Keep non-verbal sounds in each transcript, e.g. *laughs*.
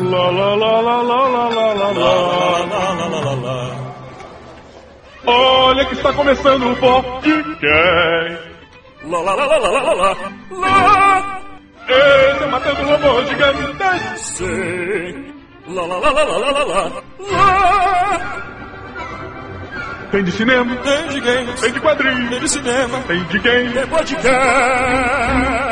Lá, lá, lá, lá, lá, lá, lá, lá, lá. Olha que está começando o podcast. Lá, lá, lá, lá, lá, lá, lá, lá. Esse é Matando Robô Gigante. Sim. Lá, lá, lá, lá, lá, lá, lá, lá. Tem de cinema, Tem de games, tem de quadrinhos, tem de cinema, tem de game. tem podcast.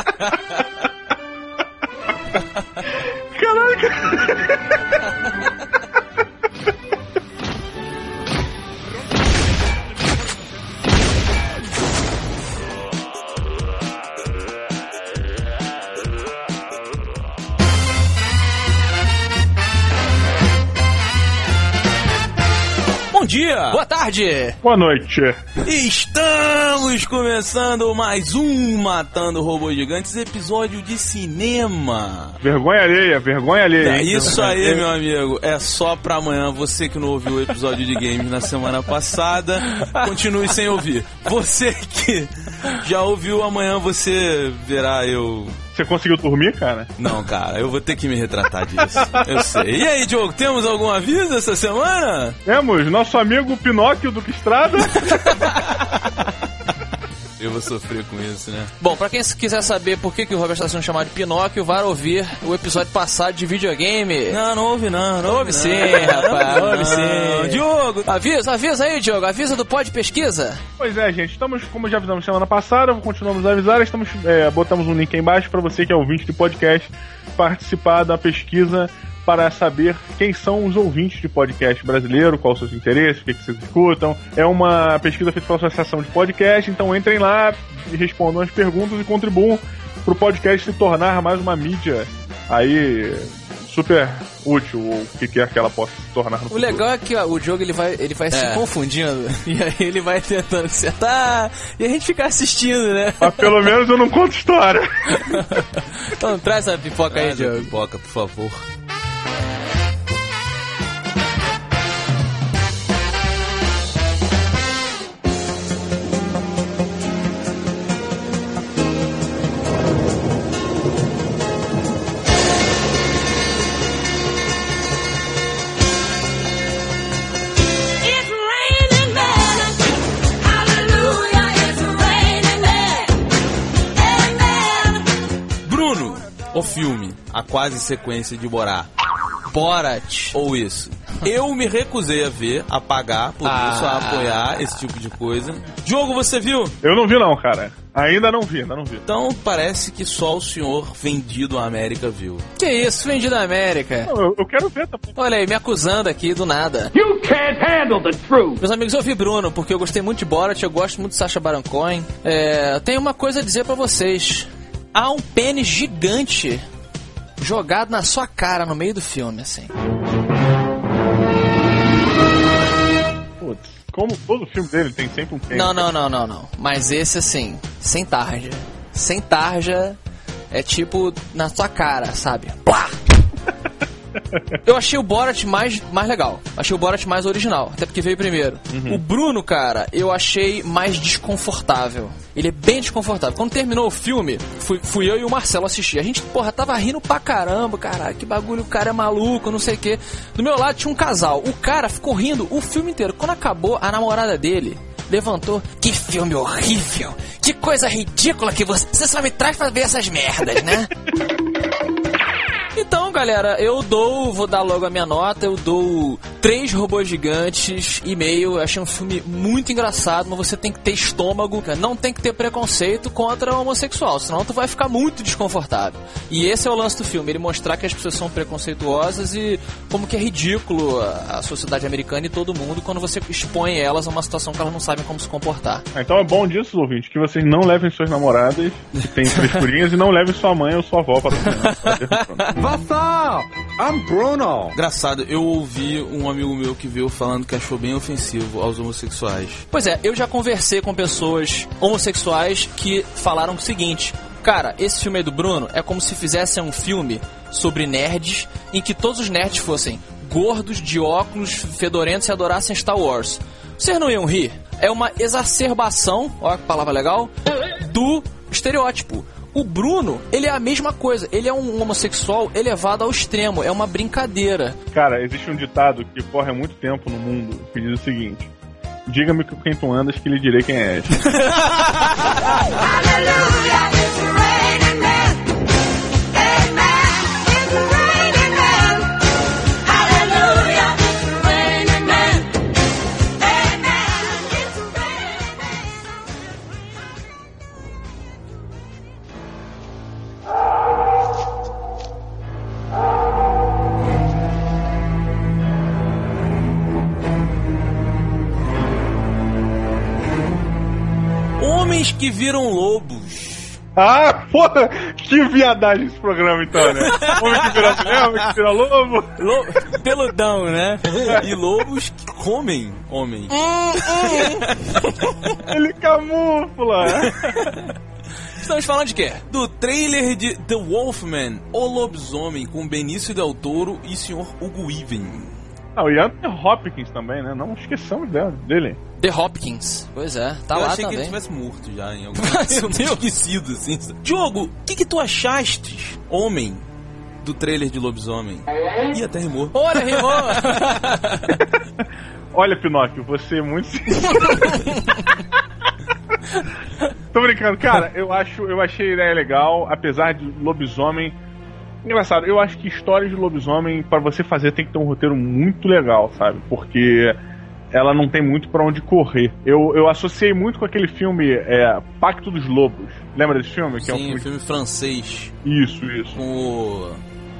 dia, boa tarde. Boa noite. Estamos começando mais um Matando Robôs Gigantes, episódio de cinema. Vergonha alheia, vergonha alheia. É isso *laughs* aí, meu amigo. É só pra amanhã. Você que não ouviu o episódio de games na semana passada, continue sem ouvir. Você que já ouviu, amanhã você verá eu. Você conseguiu dormir, cara? Não, cara, eu vou ter que me retratar disso. Eu sei. E aí, Diogo, temos algum aviso essa semana? Temos nosso amigo Pinóquio do Estrada. *laughs* Eu vou sofrer com isso, né? Bom, pra quem quiser saber por que, que o Robert está sendo chamado de Pinóquio, vai ouvir o episódio passado de videogame. Não, não ouve não. Não Ouve sim, rapaz, ouve Não. sim. Diogo! Avisa, avisa aí, Diogo, avisa do Pod Pesquisa. Pois é, gente, estamos, como já avisamos semana passada, continuamos a avisar, estamos, é, botamos um link aí embaixo para você que é ouvinte de podcast participar da pesquisa para saber quem são os ouvintes de podcast brasileiro, quais os seus interesses, o que, que vocês escutam. É uma pesquisa feita pela Associação de Podcast, então entrem lá e respondam as perguntas e contribuam para o podcast se tornar mais uma mídia aí super útil, ou o que quer que ela possa se tornar no O futuro. legal é que ó, o Diogo ele vai, ele vai se É. confundindo *laughs* e aí ele vai tentando acertar e a gente fica assistindo, né? Mas pelo menos eu não conto história. *laughs* Então traz a pipoca aí, Traz a Diogo. pipoca, por favor. A quase sequência de Borá. Borat. Ou isso. Eu me recusei a ver, a pagar por Ah. isso, a apoiar esse tipo de coisa. Diogo, você viu? Eu não vi não, cara. Ainda não vi, ainda não vi. Então parece que só o senhor vendido à América viu. Que isso, vendido na América. Não, Eu, eu quero ver, tá? Olha aí, me acusando aqui do nada. You can't handle the truth. Meus amigos, eu vi Bruno, porque eu gostei muito de Borat, eu gosto muito de Sacha Baron Cohen. É, tenho uma coisa a dizer pra vocês. Há um pênis gigante jogado na sua cara no meio do filme, assim. Putz, como todo filme dele tem sempre um tempo. Não, não, não, não, não. Mas esse, assim, sem tarja. Sem tarja é tipo na sua cara, sabe? Plá! Eu achei o Borat mais, mais legal. Achei o Borat mais original, até porque veio primeiro. O Bruno, cara, eu achei mais desconfortável. Ele é bem desconfortável. Quando terminou o filme, fui, fui eu e o Marcelo assistir. A gente, porra, tava rindo pra caramba, caralho. Que bagulho, o cara é maluco, não sei o quê. Do meu lado tinha um casal. O cara ficou rindo o filme inteiro. Quando acabou, a namorada dele levantou. Que filme horrível! Que coisa ridícula que você. Você só me traz pra ver essas merdas, né? *laughs* Então, galera, eu dou, vou dar logo a minha nota, eu dou três robôs gigantes e meio. Eu achei um filme muito engraçado, mas você tem que ter estômago, não tem que ter preconceito contra o homossexual, senão tu vai ficar muito desconfortável. E esse é o lance do filme, ele mostrar que as pessoas são preconceituosas e como que é ridículo a, sociedade americana e todo mundo quando você expõe elas a uma situação que elas não sabem como se comportar. Ah, Então é bom disso, ouvinte, que vocês não levem suas namoradas, que tem frescurinhas, *laughs* e não levem sua mãe ou sua avó para o cinema. Tá up? I'm Bruno. Engraçado, eu ouvi um amigo meu que veio falando que achou bem ofensivo aos homossexuais. Pois é, eu já conversei com pessoas homossexuais que falaram o seguinte: Cara, esse filme aí do Bruno é como se fizessem um filme sobre nerds em que todos os nerds fossem gordos, de óculos, fedorentos e adorassem Star Wars. Vocês não iam rir? É uma exacerbação, ó que palavra legal, do estereótipo. O Bruno, ele é a mesma coisa. Ele é um homossexual elevado ao extremo. É uma brincadeira. Cara, existe um ditado que corre há muito tempo no mundo que diz o seguinte: Diga-me com quem tu andas que lhe direi quem és. *laughs* *laughs* que viram lobos. ah, porra! Que viadagem esse programa então, né? *laughs* Homem que vira mulher, homem que vira lobo. Lo... Peludão, né? E lobos que comem homens. Ele camufla. Estamos falando de quê? Do trailer de The Wolfman, O Lobisomem, com Benício Del Toro e Sr. Hugo Weaving. Ah, o Anthony Hopkins também, né? Não esqueçamos dele. The Hopkins. Pois é, tá Eu lá achei que ele também. tivesse morto já em algum *laughs* momento. *laughs* Esquecido, assim. Diogo, o que, que tu achaste, homem, do trailer de Lobisomem? Ih, até rimou. Olha, rimou! *laughs* Olha, Pinóquio, você é muito. Tô brincando, cara, eu acho, eu achei a ideia legal, apesar de lobisomem. Engraçado, eu acho que histórias de lobisomem, pra você fazer, tem que ter um roteiro muito legal, sabe? Porque ela não tem muito pra onde correr. Eu, eu associei muito com aquele filme é, Pacto dos Lobos. Lembra desse filme? Que é um Sim, um filme... filme francês Isso, isso. com o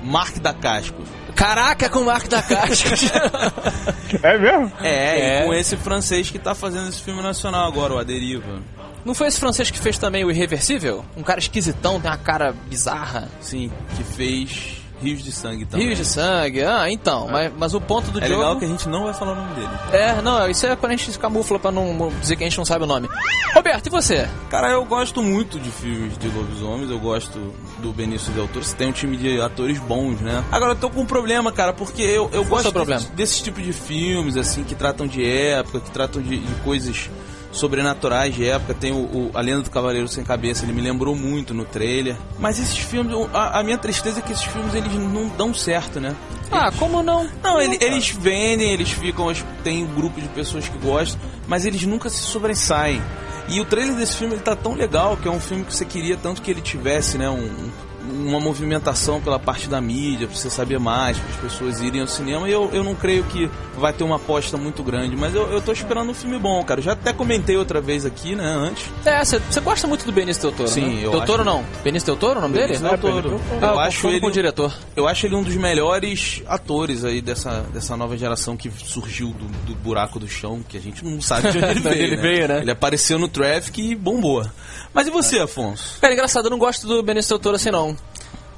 Mark da Cascos. Caraca, com o Marco da Casca. *laughs* É mesmo? É, É. e com esse francês que tá fazendo esse filme nacional agora, o A Deriva. Não foi esse francês que fez também o Irreversível? Um cara esquisitão, tem uma cara bizarra. Sim, que fez Rios de Sangue também. Rios de sangue. Ah, então. Mas, mas o ponto do É Diogo... legal que a gente não vai falar o nome dele. É, não, isso é quando a gente se camufla pra não dizer que a gente não sabe o nome. Roberto, e você? Cara, eu gosto muito de filmes de lobisomens, eu gosto do Benício Del Toro. Você tem um time de atores bons, né? Agora eu tô com um problema, cara, porque eu, eu Qual é gosto desses, desses tipos de filmes, assim, que tratam de época, que tratam de, de coisas sobrenaturais de época. Tem o, o- A Lenda do Cavaleiro Sem Cabeça, ele me lembrou muito no trailer. Mas esses filmes, a, a minha tristeza é que esses filmes eles não dão certo, né? Ah, como não? Não, ele- eles vendem, eles ficam. Tem um grupo de pessoas que gostam, mas eles nunca se sobressaem. E o trailer desse filme ele tá tão legal que é um filme que você queria tanto que ele tivesse, né? um- uma movimentação pela parte da mídia, pra você saber mais, para as pessoas irem ao cinema. E eu, eu não creio que vai ter uma aposta muito grande, mas eu, eu tô esperando um filme bom, cara. Eu já até comentei outra vez aqui, né, antes. É, você gosta muito do Benício Del Toro, Sim, né? eu Del Toro acho- não. Benício Del Toro, o nome Benício dele? Del Toro. Ah, Eu eu acho ele o diretor. Eu acho ele um dos melhores atores aí dessa, dessa nova geração que surgiu do, do buraco do chão, que a gente não sabe de onde *laughs* ele veio. ele veio, né? Ele apareceu no Traffic e bombou. Mas e você, Afonso? Cara, engraçado, eu não gosto do Benício Del Toro assim, não.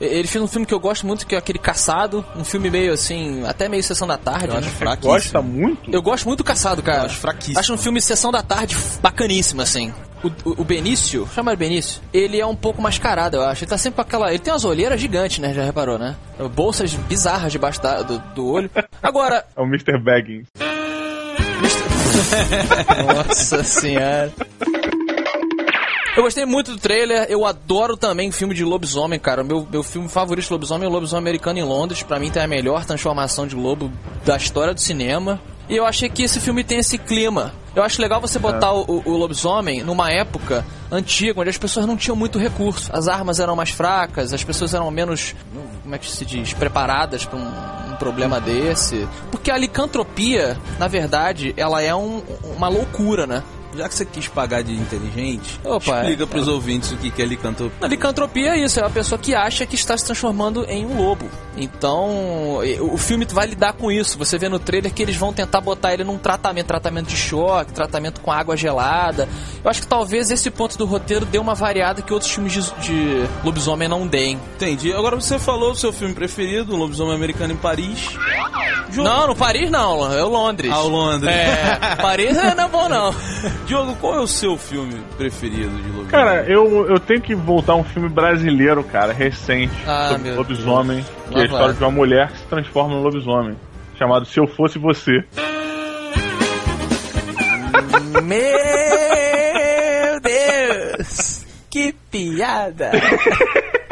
Ele fez um filme que eu gosto muito, que é aquele Caçado. Um filme meio assim, até meio Sessão da Tarde, Eu né? acho fraquíssimo. Gosta muito? Eu gosto muito do Caçado, cara. Eu acho fraquíssimo. Acho um filme Sessão da Tarde bacaníssimo, assim. O, o, o Benício, chama ele Benício, ele é um pouco mascarado, eu acho. Ele tá sempre com aquela. Ele tem umas olheiras gigantes, né? Já reparou, né? Bolsas bizarras debaixo da- do, do olho. Agora, É o Mr. Baggins. *laughs* Nossa senhora. Eu gostei muito do trailer, eu adoro também filme de lobisomem, cara. O meu, meu filme favorito de lobisomem é o Lobisomem Americano em Londres. Pra mim tem a melhor transformação de lobo da história do cinema. E eu achei que esse filme tem esse clima. Eu acho legal você botar o, o- o lobisomem numa época antiga, onde as pessoas não tinham muito recurso. As armas eram mais fracas, as pessoas eram menos, como é que se diz, preparadas pra um, um problema desse. Porque a licantropia, na verdade, ela é um- uma loucura, né? Já que você quis pagar de inteligente, Opa, explica é. pros ouvintes o que que é licantropia. A licantropia é isso, é a pessoa que acha que está se transformando em um lobo. Então, o filme vai lidar com isso. Você vê no trailer que eles vão tentar botar ele num tratamento, tratamento de choque, tratamento com água gelada. Eu acho que talvez esse ponto do roteiro dê uma variada que outros filmes de, de lobisomem não deem. Entendi. Agora você falou o seu filme preferido, O Lobisomem Americano em Paris. Diogo- Não, no Paris não, é o Londres. Ah, o Londres. É, Paris é, não é bom não. *laughs* Diogo, qual é o seu filme preferido de lobisomem? Cara, eu, eu tenho que voltar a um filme brasileiro, cara, recente, Ah, sobre meu lobisomem, Deus. que é Lá a história vai. de uma mulher que se transforma no lobisomem, chamado Se Eu Fosse Você. Meu Deus! piada. *laughs*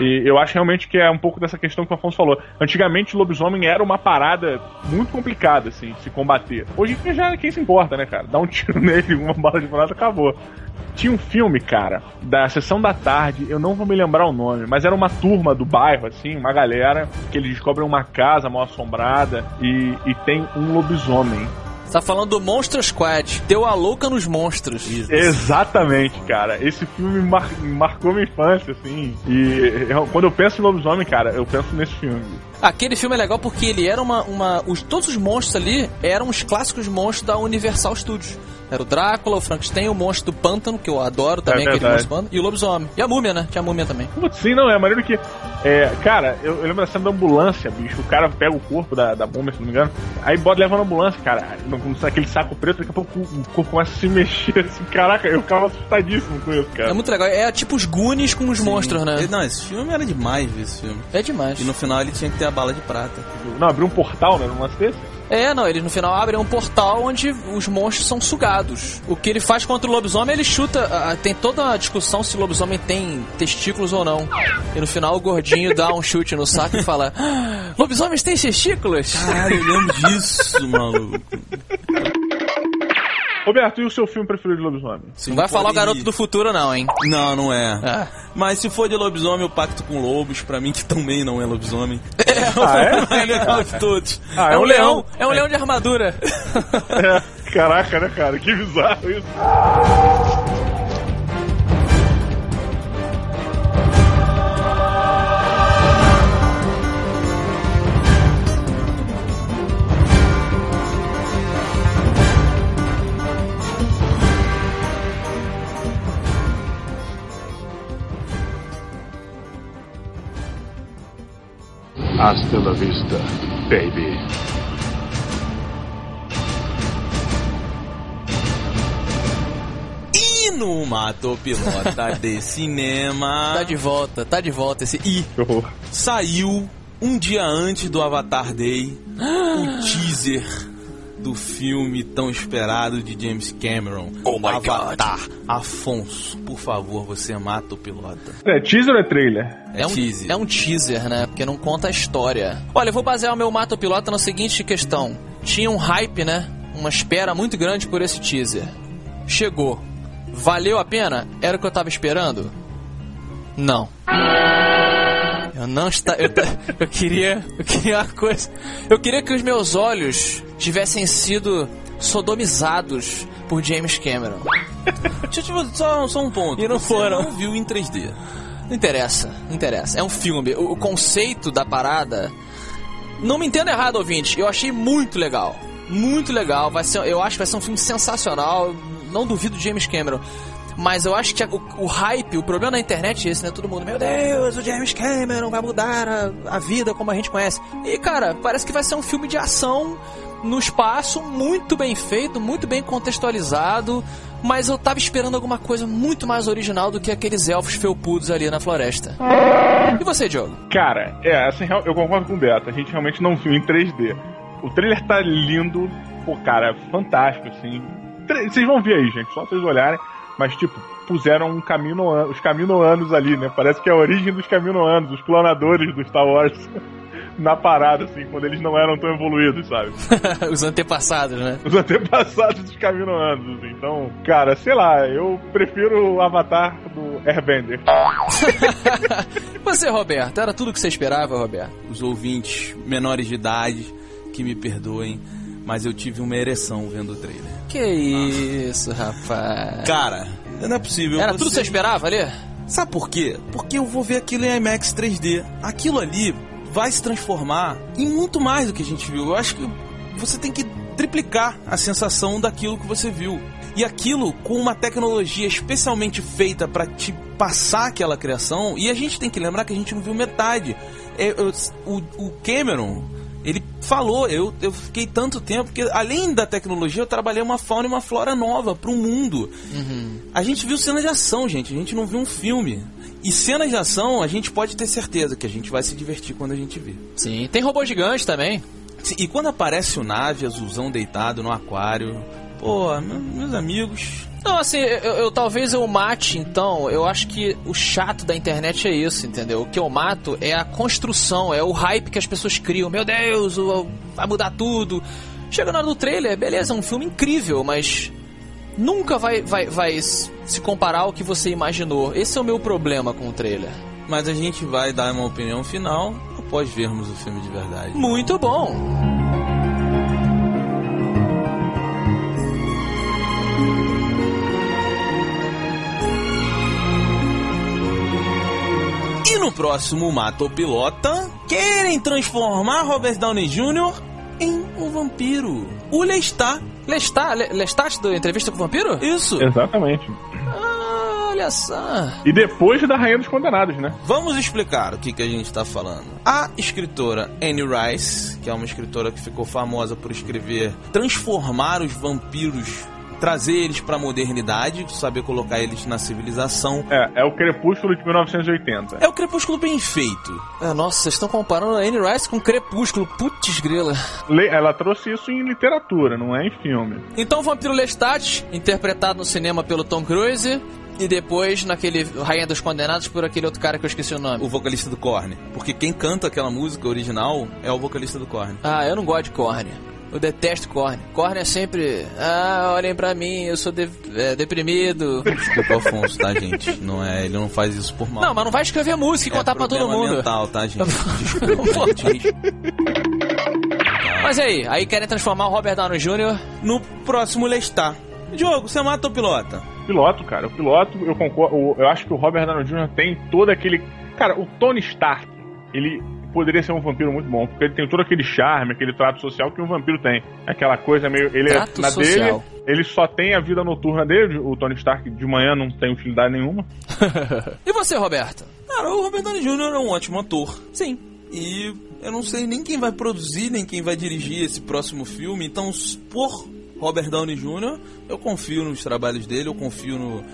E eu acho realmente que é um pouco dessa questão que o Afonso falou. Antigamente, o lobisomem era uma parada muito complicada, assim, de se combater. Hoje em dia já quem se importa, né, cara? Dá um tiro *laughs* nele, uma bala de prata, acabou. Tinha um filme, cara, da sessão da tarde, eu não vou me lembrar o nome, mas era uma turma do bairro, assim, uma galera, que eles descobrem uma casa mal assombrada e, e tem um lobisomem. Você tá falando do Monstro Squad. Deu a louca nos monstros. Exatamente, cara. Esse filme mar- marcou minha infância, assim. E eu- quando eu penso em lobisomem, cara, eu penso nesse filme. Aquele filme é legal porque ele era uma. uma os, todos os monstros ali eram os clássicos monstros da Universal Studios. Era o Drácula, o Frankenstein, o monstro do pântano, que eu adoro também, É aquele monstro do pântano, e o lobisomem. E a múmia, né? Tinha a múmia também. Putz, sim, não, é maneiro que. É, cara, eu, eu lembro da cena da ambulância, bicho. O cara pega o corpo da, da bomba, se não me engano. Aí bota leva na ambulância, cara. Naquele saco preto, daqui a pouco o, corpo começa a se mexer. Assim, caraca, eu ficava assustadíssimo com isso, cara. É muito legal. É tipo os Goonies com os monstros, né? Não, esse filme era demais esse filme. É demais. E no final ele tinha que ter a bala de prata. Não, abriu um portal, né? Num lance desse? É, não, ele no final abre um portal onde os monstros são sugados. O que ele faz contra o lobisomem, ele chuta. tem toda a discussão se o lobisomem tem testículos ou não. E no final o gordinho dá um chute no saco e fala: "Ah, Lobisomens têm testículos? Caralho, eu lembro disso, maluco. Roberto, e o seu filme preferido de lobisomem? Não vai falar o garoto do futuro, não, hein? Não, não é. Ah. Mas se for de lobisomem, eu pacto com lobos, pra mim que também não é lobisomem. *laughs* Ah, *laughs* é? o mais legal de todos. Ah, É um leão, é um leão de armadura. *laughs* É, caraca, né, cara? Que bizarro isso. Hasta la vista, baby. E no Mato Pilota *laughs* de Cinema Tá de volta, tá de volta esse I. Saiu um dia antes do Avatar Day o *gasps* teaser do filme tão esperado de James Cameron. Oh my Avatar. Afonso, por favor, você mata o pilota. É teaser ou é trailer? É, um, teaser. é um teaser, né? Porque não conta a história. Olha, eu vou basear o meu Mato Pilota na seguinte questão. Tinha um hype, né? Uma espera muito grande por esse teaser. Chegou. Valeu a pena? Era o que eu tava esperando? Não. Eu não está, eu, *laughs* eu queria, eu queria uma coisa. Eu queria que os meus olhos tivessem sido sodomizados por James Cameron. Deixa eu te fazer só, só um ponto. E não Você foram. não viu em 3D. Não interessa, não interessa. É um filme. O, o conceito da parada. Não me entenda errado, ouvinte. Eu achei muito legal. Muito legal. Vai ser, eu acho que vai ser um filme sensacional. Não duvido de James Cameron. Mas eu acho que o, o hype, o problema da internet é esse, né? Todo mundo, meu Deus, o James Cameron vai mudar a, a vida como a gente conhece. E, cara, parece que vai ser um filme de ação no espaço, muito bem feito, muito bem contextualizado. Mas eu tava esperando alguma coisa muito mais original do que aqueles elfos felpudos ali na floresta. E você, Diogo? Cara, é, assim, eu concordo com o Beto. A gente realmente não viu em 3D. O trailer tá lindo, pô, cara, fantástico, assim. Vocês vão ver aí, gente, só vocês olharem. Mas, tipo, puseram um camino, os caminoanos ali, né? Parece que é a origem dos caminoanos, os clonadores do Star Wars. *laughs* Na parada, assim, quando eles não eram tão evoluídos, sabe? *laughs* Os antepassados, né? Os antepassados dos caminoanos, assim. Então, cara, sei lá, eu prefiro o avatar do Airbender. E *laughs* você, Roberto? Era tudo que você esperava, Roberto? Os ouvintes menores de idade que me perdoem, mas eu tive uma ereção vendo o trailer. Que isso, rapaz. Cara, não é possível. Era tudo que você esperava ali? Sabe por quê? Porque eu vou ver aquilo em IMAX 3D. Aquilo ali vai se transformar em muito mais do que a gente viu. Eu acho que você tem que triplicar a sensação daquilo que você viu. E aquilo com uma tecnologia especialmente feita para te passar aquela criação. E a gente tem que lembrar que a gente não viu metade. É, o Cameron, ele falou, eu, eu fiquei tanto tempo que além da tecnologia eu trabalhei uma fauna e uma flora nova para o mundo. A gente viu cenas de ação, gente. A gente não viu um filme. E cenas de ação, a gente pode ter certeza que a gente vai se divertir quando a gente vê. Sim. Tem robô gigante também. E quando aparece o nave azulzão deitado no aquário, pô, me- meus amigos, Não, assim, eu, eu- talvez eu mate, então. Eu acho que o chato da internet é isso, entendeu? O que eu mato é a construção, é o hype que as pessoas criam. Meu Deus, vai mudar tudo. Chega na hora do trailer, beleza, é um filme incrível, mas nunca vai, vai, vai se comparar ao que você imaginou. Esse é o meu problema com o trailer. Mas a gente vai dar uma opinião final após vermos o filme de verdade. Muito bom. Próximo Mata ou Pilota, querem transformar Robert Downey Jr. em um vampiro. O Lestat. Lestat, Le- Lestat da entrevista com o vampiro? Isso. Exatamente. Ah, olha só. E depois da Rainha dos Condenados, né? Vamos explicar o que, que a gente está falando. A escritora Anne Rice, que é uma escritora que ficou famosa por escrever transformar os vampiros, trazer eles para a modernidade, saber colocar eles na civilização. É, é o Crepúsculo de 1980. É o Crepúsculo bem feito. Ah, nossa, vocês estão comparando a Anne Rice com Crepúsculo. Putz grila. Le- Ela trouxe isso em literatura, não é em filme. Então, o Vampiro Lestat, interpretado no cinema pelo Tom Cruise, e depois naquele Rainha dos Condenados por aquele outro cara que eu esqueci o nome. O vocalista do Korn. Porque quem canta aquela música original é o vocalista do Korn. Ah, eu não gosto de Korn. Eu detesto Korn. Korn é sempre. Ah, olhem pra mim, eu sou de- é, deprimido. Desculpa, Afonso, tá, gente? Não é, ele não faz isso por mal. Não, mas não vai escrever música e é contar pra todo mundo. mental, tá, gente? *laughs* Desculpa, gente. Mas aí, aí querem transformar o Robert Downey Jr. No próximo Lestar. Diogo, você mata ou pilota? Piloto, cara. O piloto, eu concordo. Eu acho que o Robert Downey Jr. tem todo aquele. Cara, o Tony Stark, ele poderia ser um vampiro muito bom, porque ele tem todo aquele charme, aquele trato social que um vampiro tem. Aquela coisa meio. Ele Trato é na social. dele, ele só tem a vida noturna dele, o Tony Stark de manhã não tem utilidade nenhuma. *laughs* e você, Roberto? Cara, o Robert Downey Jr. é um ótimo ator. Sim. E eu não sei nem quem vai produzir, nem quem vai dirigir esse próximo filme. Então, por Robert Downey Jr., eu confio nos trabalhos dele, eu confio no,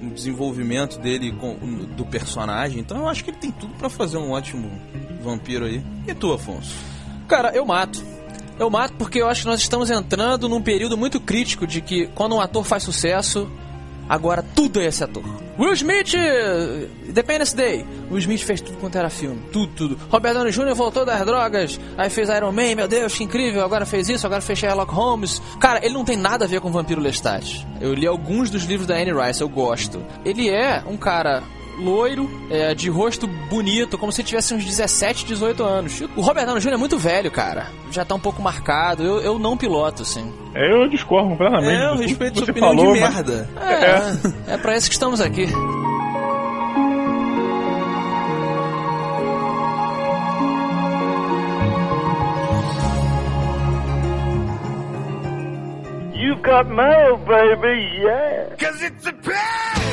no desenvolvimento dele com- do personagem. Então, eu acho que ele tem tudo pra fazer um ótimo vampiro aí. E tu, Afonso? Cara, eu mato. Eu mato porque eu acho que nós estamos entrando num período muito crítico de que quando um ator faz sucesso, agora tudo é esse ator. Will Smith, Independence Day. Will Smith fez tudo quanto era filme. Tudo, tudo. Robert Downey Jr. voltou das drogas, aí fez Iron Man, meu Deus, que incrível. Agora fez isso, agora fez Sherlock Holmes. Cara, ele não tem nada a ver com Vampiro Lestat. Eu li alguns dos livros da Anne Rice, eu gosto. Ele é um cara loiro, é, de rosto bonito, como se tivesse uns 17, 18 anos. O Robert Downey Jr. é muito velho, cara. Já tá um pouco marcado. Eu, eu não piloto, assim. É, Eu discordo completamente. É, eu respeito sua você opinião falou, de mas- merda. É, é, pra isso que estamos aqui. You got mail, baby, yeah. Cause it's a pain,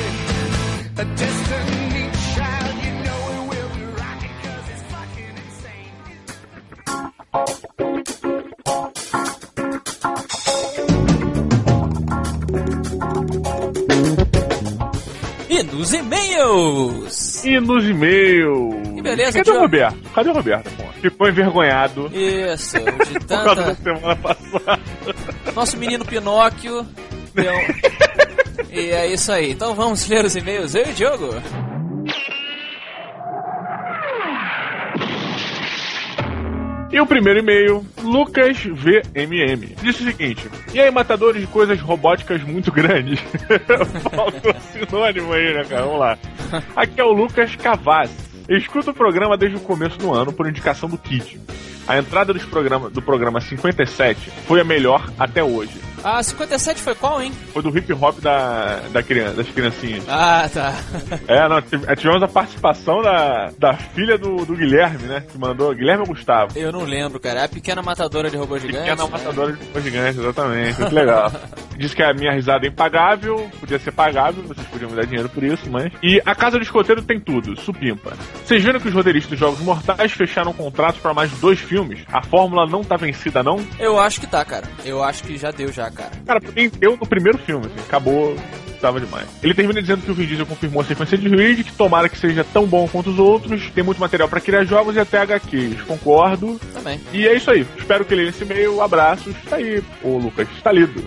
E nos e-mails! E nos e-mails. Que beleza, Cadê Diogo. o Roberto? Cadê o Roberto? pô? Ficou envergonhado Isso, de *laughs* por causa da tanta. semana passada. Nosso menino Pinóquio. deu- *laughs* E é isso aí. Então vamos ler os e-mails. Eu e o Diogo. E o primeiro e-mail, Lucas VMM. Disse o seguinte: E aí, matadores de coisas robóticas muito grandes? *laughs* Faltou sinônimo aí, né, cara? Vamos lá. Aqui é o Lucas Cavazzi. Eu escuto o programa desde o começo do ano por indicação do Kid. A entrada programa, do programa 57 foi a melhor até hoje. A 57 foi qual, hein? Foi do hip hop da, da criança, das criancinhas. Ah, tá. É, não, tive- tivemos a participação da, da filha do, do Guilherme, né? Que mandou, Guilherme ou Gustavo. Eu não lembro, cara. É a pequena matadora de robôs gigantes. Pequena né? matadora de robôs gigantes, exatamente. Muito legal. *laughs* Diz que a minha risada é impagável, podia ser pagável, vocês podiam me dar dinheiro por isso, mas. E a Casa do Escoteiro tem tudo, supimpa. Vocês viram que os roteiristas dos Jogos Mortais fecharam contratos para mais dois filmes? A fórmula não tá vencida, não? Eu acho que tá, cara. Eu acho que já deu já, cara. Cara, deu no primeiro filme, assim, acabou. Tava demais. Ele termina dizendo que o Vin Diesel confirmou a sequência de Reed, que tomara que seja tão bom quanto os outros, tem muito material pra criar jogos e até HQs. Concordo. Também. E é isso aí. Espero que ele leia esse e-mail. Abraços. Tá aí, ô Lucas. Tá lido.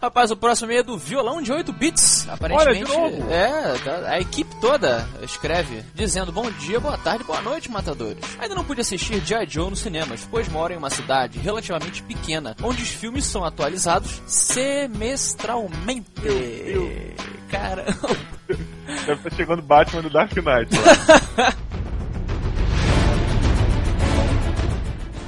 Rapaz, o próximo é do violão de 8 bits. Aparentemente, Olha, de novo. é, tá- a equipe toda escreve dizendo bom dia, boa tarde, boa noite, matadores. Ainda não pude assistir G.I. Joe nos cinemas, pois moro em uma cidade relativamente pequena, onde os filmes são atualizados semestralmente. Cara, Deve estar chegando Batman do Dark Knight. lá. *laughs*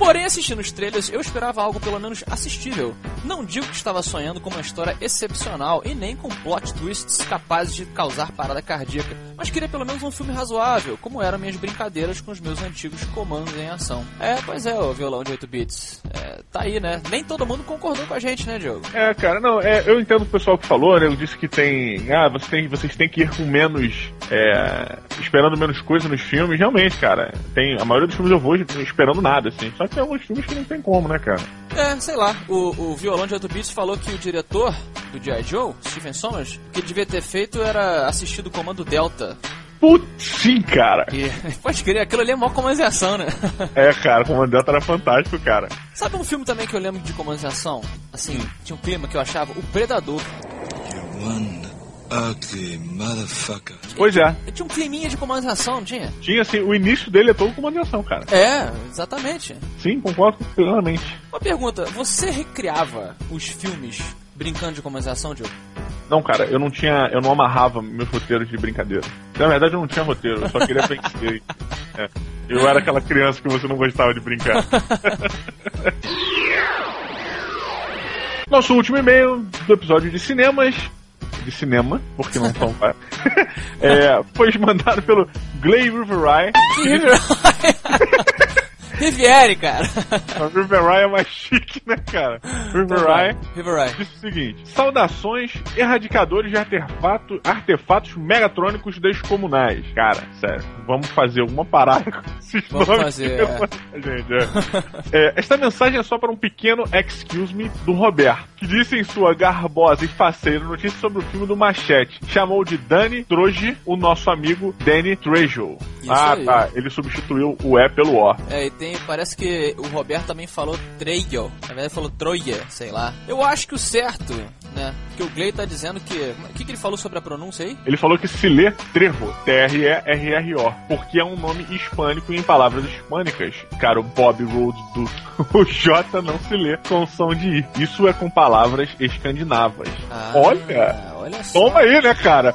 Porém, assistindo os trailers, eu esperava algo pelo menos assistível. Não digo que estava sonhando com uma história excepcional e nem com plot twists capazes de causar parada cardíaca, mas queria pelo menos um filme razoável, como eram minhas brincadeiras com os meus antigos comandos em ação. É, pois é, o violão de 8 bits. É, tá aí, né? Nem todo mundo concordou com a gente, né, Diogo? É, cara, não, é, eu entendo o pessoal que falou, né? Ele disse que tem. Ah, você tem, vocês têm que ir com menos. é, esperando menos coisa nos filmes. Realmente, cara. Tem, a maioria dos filmes eu vou esperando nada, assim. Só tem alguns filmes que não tem como, né, cara? É, sei lá, o, o violão de 8 bits falou que o diretor do G.I. Joe, Stephen Sommers, o que devia ter feito era assistir do comando Delta. Putz, sim, cara. E, *laughs* pode crer, aquilo ali é mó comandos em ação, né? É, cara, o comandante era fantástico, cara. Sabe um filme também que eu lembro de ação? Assim, tinha um clima que eu achava, o Predador. One ugly motherfucker. Pois é. Tinha um climinha de comandos em ação, não tinha? Tinha, assim, o início dele é todo comandação, cara. É, exatamente. Sim, concordo plenamente. Uma pergunta, você recriava os filmes brincando de comandos em ação, Diogo? Não, cara, eu não tinha. Eu não amarrava meus roteiros de brincadeira. Na verdade, eu não tinha roteiro, eu só queria vencer. *laughs* É. Eu era aquela criança que você não gostava de brincar. *laughs* Nosso último e-mail do episódio de cinemas. De cinema, porque não são. *laughs* é, foi mandado pelo Gley Riverai. *laughs* Que Riviere, cara. O Riverai é mais chique, né, cara? Riverai. Riviere. Disse o seguinte: Saudações, erradicadores de artefato, artefatos megatrônicos descomunais. Cara, sério, vamos fazer alguma parada com esses Vamos nomes fazer, que- *laughs* gente, é. É, Esta mensagem é só para um pequeno excuse me do Roberto, que disse em sua garbosa e faceira notícia sobre o filme do Machete. Chamou de Danny Troje o nosso amigo Danny Trejo. Ah, aí. tá. Ele substituiu o E pelo O. É, e tem, parece que o Roberto também falou Treio. Na verdade, falou Troia, sei lá. Eu acho que o certo, né? Que o Gley tá dizendo que. O que, que ele falou sobre a pronúncia aí? Ele falou que se lê Trevo, T-R-E-R-R-O, porque é um nome hispânico e em palavras hispânicas. Cara, o Bob Rhodes *laughs* do o J não se lê com som de I. Isso é com palavras escandinavas. Ah, Olha! Olha só. Toma aí, né, cara?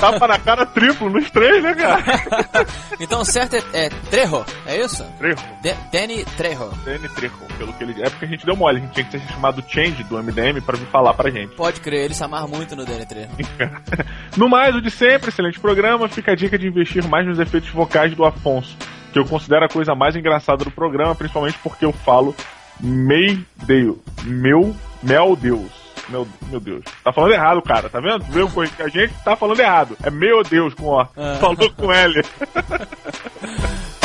Tapa na cara triplo nos três, né, cara? *laughs* Então o certo é, é Trejo, é isso? Trevo. De- Danny Trejo. Danny Trejo, pelo que ele. É porque a gente deu mole, a gente tinha que ter chamado Change do MDM pra vir falar pra gente. Pode crer, ele se amarra muito no Danny Trejo. *laughs* no mais, o de sempre, excelente programa. Fica a dica de investir mais nos efeitos vocais do Afonso, que eu considero a coisa mais engraçada do programa, principalmente porque eu falo Mei Deus. Meu, meu Deus. Meu, meu Deus. Tá falando errado, cara, tá vendo? Que a gente tá falando errado. É meu Deus com O. Ah. Falou com L. *laughs*